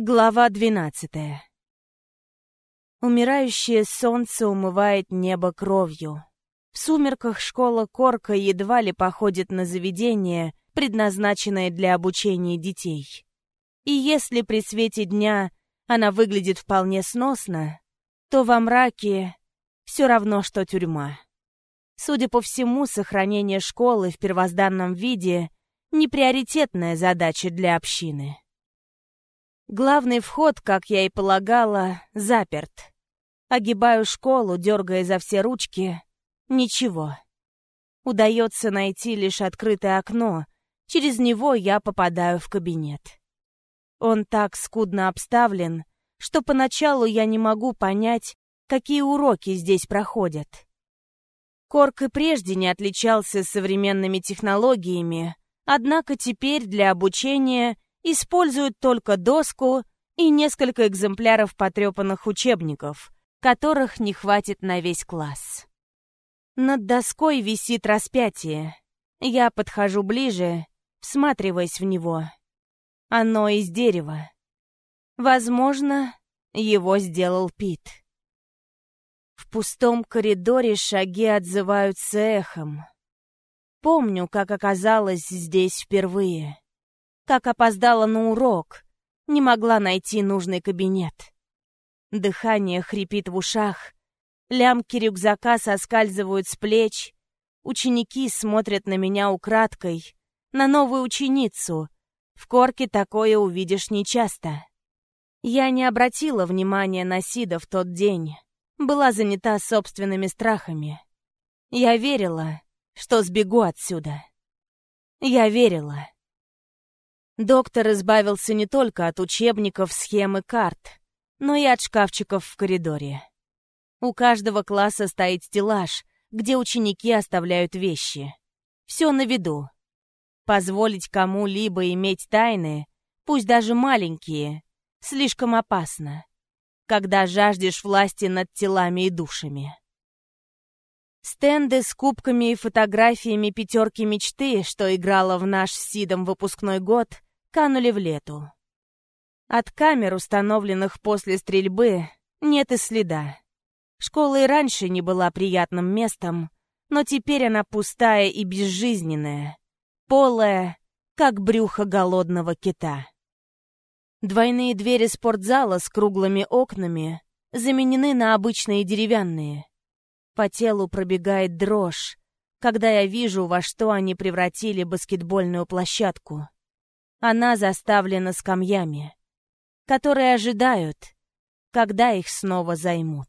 Глава двенадцатая. Умирающее солнце умывает небо кровью. В сумерках школа Корка едва ли походит на заведение, предназначенное для обучения детей. И если при свете дня она выглядит вполне сносно, то во мраке все равно, что тюрьма. Судя по всему, сохранение школы в первозданном виде — неприоритетная задача для общины. Главный вход, как я и полагала, заперт. Огибаю школу, дергая за все ручки. Ничего. Удается найти лишь открытое окно. Через него я попадаю в кабинет. Он так скудно обставлен, что поначалу я не могу понять, какие уроки здесь проходят. Корк и прежде не отличался современными технологиями, однако теперь для обучения — используют только доску и несколько экземпляров потрепанных учебников, которых не хватит на весь класс. Над доской висит распятие. Я подхожу ближе, всматриваясь в него. Оно из дерева. Возможно, его сделал Пит. В пустом коридоре шаги отзываются эхом. Помню, как оказалось здесь впервые как опоздала на урок, не могла найти нужный кабинет. Дыхание хрипит в ушах, лямки рюкзака соскальзывают с плеч, ученики смотрят на меня украдкой, на новую ученицу. В корке такое увидишь нечасто. Я не обратила внимания на Сида в тот день, была занята собственными страхами. Я верила, что сбегу отсюда. Я верила. Доктор избавился не только от учебников, схем и карт, но и от шкафчиков в коридоре. У каждого класса стоит стеллаж, где ученики оставляют вещи. Все на виду. Позволить кому-либо иметь тайны, пусть даже маленькие, слишком опасно, когда жаждешь власти над телами и душами. Стенды с кубками и фотографиями пятерки мечты, что играла в наш Сидом выпускной год, канули в лету. От камер, установленных после стрельбы, нет и следа. Школа и раньше не была приятным местом, но теперь она пустая и безжизненная, полая, как брюхо голодного кита. Двойные двери спортзала с круглыми окнами заменены на обычные деревянные. По телу пробегает дрожь, когда я вижу, во что они превратили баскетбольную площадку. Она заставлена скамьями, которые ожидают, когда их снова займут.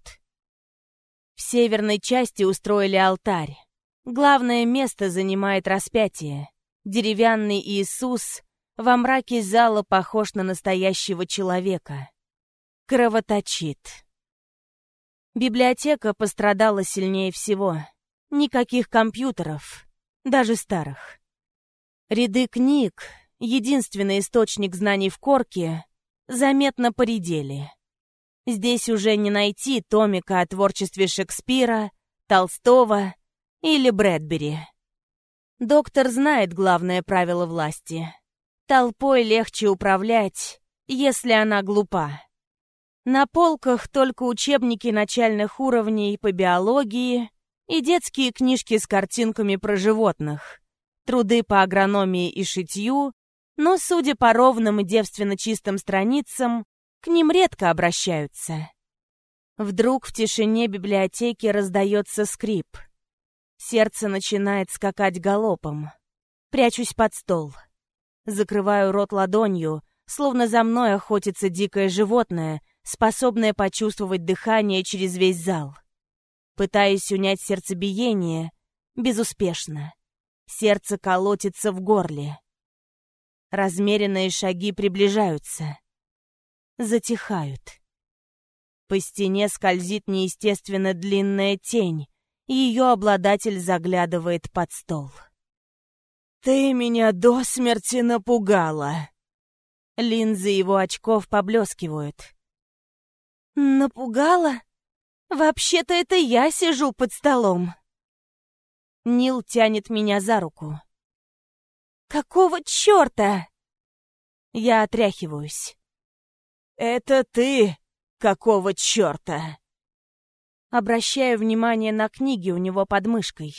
В северной части устроили алтарь. Главное место занимает распятие. Деревянный Иисус во мраке зала похож на настоящего человека. Кровоточит. Библиотека пострадала сильнее всего. Никаких компьютеров, даже старых. Ряды книг, единственный источник знаний в Корке, заметно поредели. Здесь уже не найти томика о творчестве Шекспира, Толстого или Брэдбери. Доктор знает главное правило власти. Толпой легче управлять, если она глупа. На полках только учебники начальных уровней по биологии и детские книжки с картинками про животных, труды по агрономии и шитью, но, судя по ровным и девственно чистым страницам, к ним редко обращаются. Вдруг в тишине библиотеки раздается скрип. Сердце начинает скакать галопом. Прячусь под стол. Закрываю рот ладонью, словно за мной охотится дикое животное, способное почувствовать дыхание через весь зал. Пытаюсь унять сердцебиение, безуспешно. Сердце колотится в горле. Размеренные шаги приближаются. Затихают. По стене скользит неестественно длинная тень, и ее обладатель заглядывает под стол. «Ты меня до смерти напугала!» Линзы его очков поблескивают. «Напугала? Вообще-то это я сижу под столом!» Нил тянет меня за руку. «Какого черта?» Я отряхиваюсь. «Это ты? Какого черта?» Обращаю внимание на книги у него под мышкой.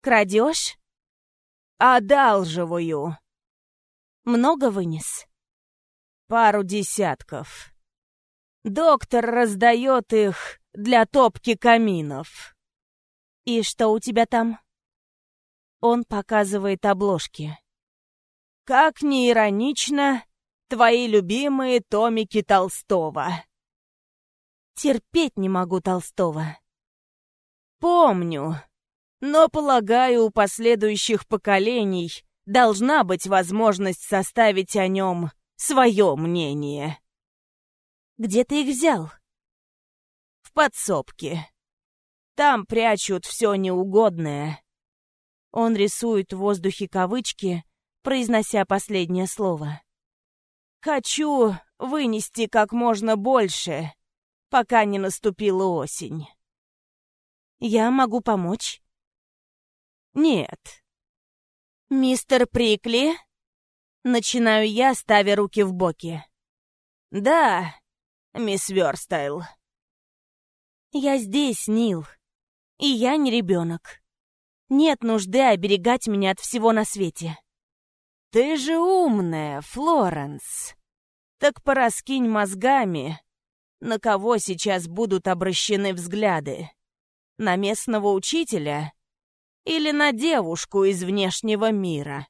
«Крадешь?» «Одалживаю». «Много вынес?» «Пару десятков. Доктор раздает их для топки каминов». «И что у тебя там?» Он показывает обложки. «Как ни иронично, твои любимые томики Толстого». Терпеть не могу Толстого. Помню, но, полагаю, у последующих поколений должна быть возможность составить о нем свое мнение. Где ты их взял? В подсобке. Там прячут все неугодное. Он рисует в воздухе кавычки, произнося последнее слово. Хочу вынести как можно больше, пока не наступила осень. Я могу помочь? Нет. Мистер Прикли? Начинаю я, ставя руки в боки. Да, мисс Верстайл. Я здесь, Нил. И я не ребенок. Нет нужды оберегать меня от всего на свете. Ты же умная, Флоренс. Так пораскинь мозгами на кого сейчас будут обращены взгляды? На местного учителя или на девушку из внешнего мира?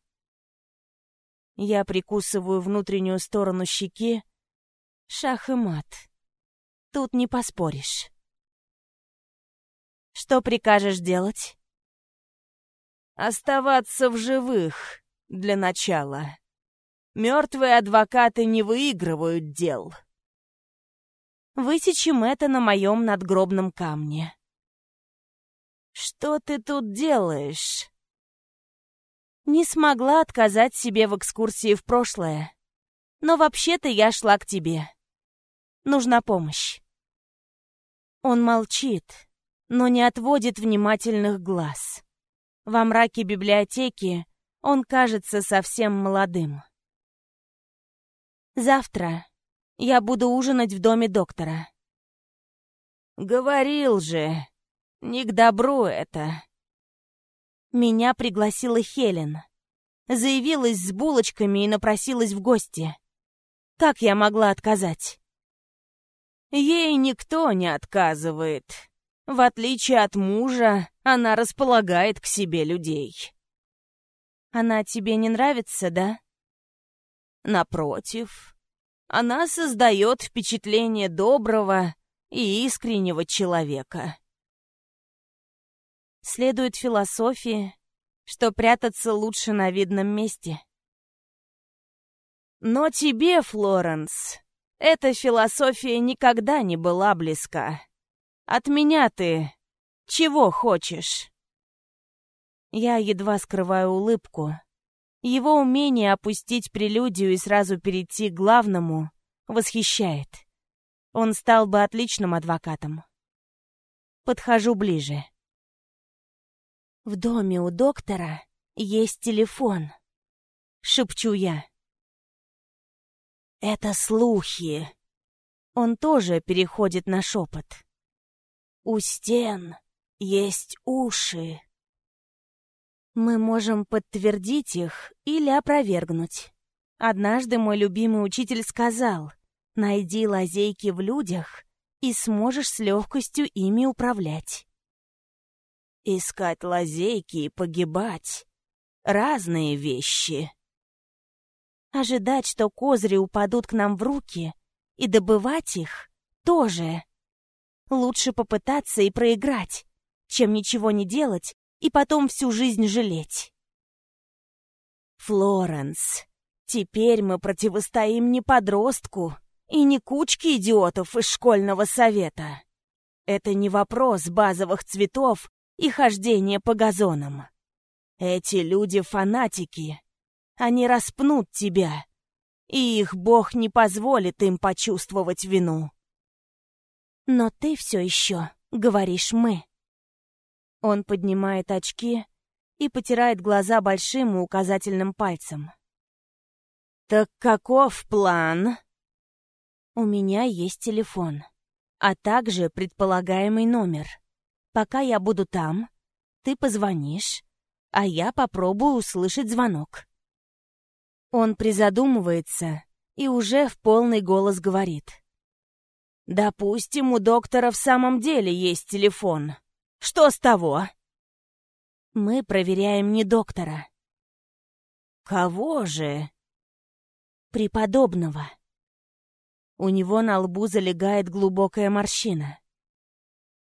Я прикусываю внутреннюю сторону щеки. Шах и мат. Тут не поспоришь. Что прикажешь делать? Оставаться в живых для начала. Мертвые адвокаты не выигрывают дел. Высечем это на моем надгробном камне. Что ты тут делаешь? Не смогла отказать себе в экскурсии в прошлое. Но вообще-то я шла к тебе. Нужна помощь. Он молчит, но не отводит внимательных глаз. Во мраке библиотеки он кажется совсем молодым. Завтра я буду ужинать в доме доктора. Говорил же, не к добру это. Меня пригласила Хелен. Заявилась с булочками и напросилась в гости. Как я могла отказать? Ей никто не отказывает. В отличие от мужа, она располагает к себе людей. Она тебе не нравится, да? Напротив, она создает впечатление доброго и искреннего человека. Следует философии, что прятаться лучше на видном месте. Но тебе, Флоренс, эта философия никогда не была близка. От меня ты чего хочешь? Я едва скрываю улыбку, его умение опустить прелюдию и сразу перейти к главному восхищает. Он стал бы отличным адвокатом. Подхожу ближе. В доме у доктора есть телефон. Шепчу я. Это слухи. Он тоже переходит на шепот. У стен есть уши. Мы можем подтвердить их или опровергнуть. Однажды мой любимый учитель сказал, найди лазейки в людях и сможешь с легкостью ими управлять. Искать лазейки и погибать — разные вещи. Ожидать, что козыри упадут к нам в руки, и добывать их — тоже. Лучше попытаться и проиграть, чем ничего не делать и потом всю жизнь жалеть. Флоренс, теперь мы противостоим не подростку и не кучке идиотов из школьного совета. Это не вопрос базовых цветов и хождения по газонам. Эти люди фанатики. Они распнут тебя, и их бог не позволит им почувствовать вину. Но ты все еще говоришь «мы». Он поднимает очки и потирает глаза большим и указательным пальцем. «Так каков план?» У меня есть телефон, а также предполагаемый номер. Пока я буду там, ты позвонишь, а я попробую услышать звонок. Он призадумывается и уже в полный голос говорит. «Допустим, у доктора в самом деле есть телефон. Что с того?» Мы проверяем не доктора. «Кого же?» «Преподобного». У него на лбу залегает глубокая морщина.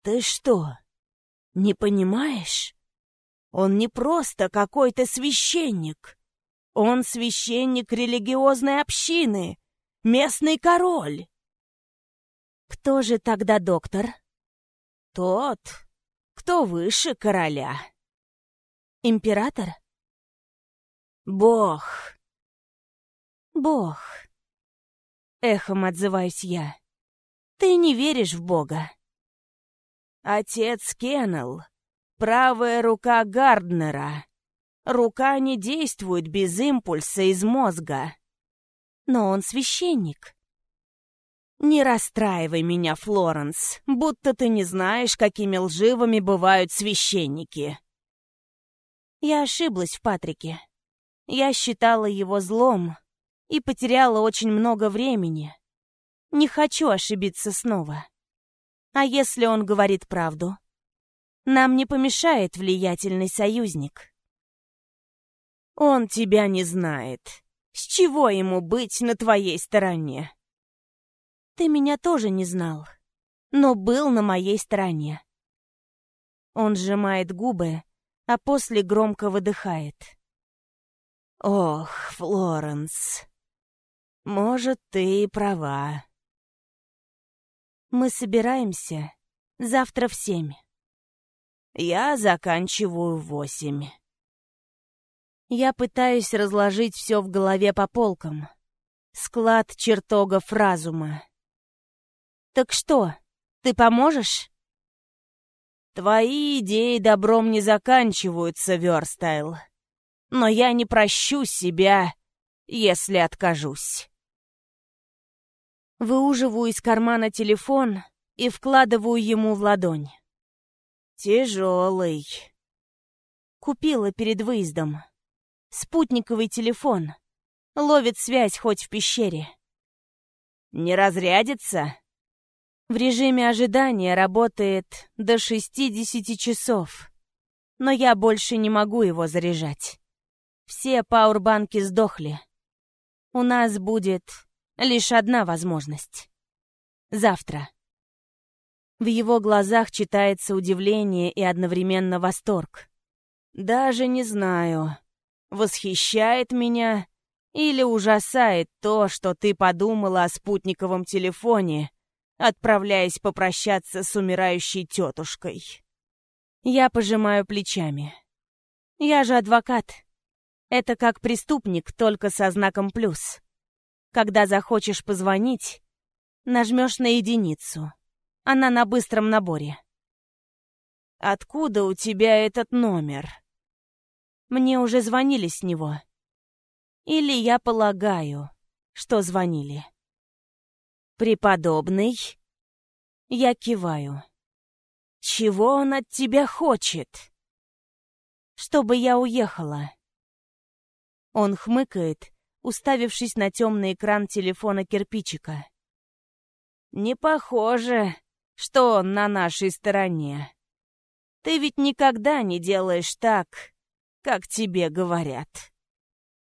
«Ты что, не понимаешь? Он не просто какой-то священник. Он священник религиозной общины, местный король». «Кто же тогда доктор?» «Тот, кто выше короля». «Император?» «Бог». «Бог». Эхом отзываюсь я. «Ты не веришь в Бога?» «Отец Кеннел, правая рука Гарднера. Рука не действует без импульса из мозга. Но он священник». «Не расстраивай меня, Флоренс, будто ты не знаешь, какими лживыми бывают священники». Я ошиблась в Патрике. Я считала его злом, и потеряла очень много времени. Не хочу ошибиться снова. А если он говорит правду? Нам не помешает влиятельный союзник. Он тебя не знает. С чего ему быть на твоей стороне? Ты меня тоже не знал, но был на моей стороне. Он сжимает губы, а после громко выдыхает. Ох, Флоренс, может, ты и права. Мы собираемся завтра в семь. Я заканчиваю в восемь. Я пытаюсь разложить все в голове по полкам. Склад чертогов разума. Так что, ты поможешь? Твои идеи добром не заканчиваются, Верстайл. Но я не прощу себя, если откажусь. Выуживаю из кармана телефон и вкладываю ему в ладонь. Тяжелый. Купила перед выездом. Спутниковый телефон. Ловит связь хоть в пещере. Не разрядится? В режиме ожидания работает до 60 часов. Но я больше не могу его заряжать. Все пауэрбанки сдохли. У нас будет Лишь одна возможность. Завтра. В его глазах читается удивление и одновременно восторг. Даже не знаю, восхищает меня или ужасает то, что ты подумала о спутниковом телефоне, отправляясь попрощаться с умирающей тетушкой. Я пожимаю плечами. Я же адвокат. Это как преступник, только со знаком «плюс». Когда захочешь позвонить, нажмешь на единицу. Она на быстром наборе. «Откуда у тебя этот номер?» Мне уже звонили с него. Или я полагаю, что звонили. «Преподобный?» Я киваю. «Чего он от тебя хочет?» «Чтобы я уехала». Он хмыкает уставившись на темный экран телефона кирпичика. «Не похоже, что он на нашей стороне. Ты ведь никогда не делаешь так, как тебе говорят».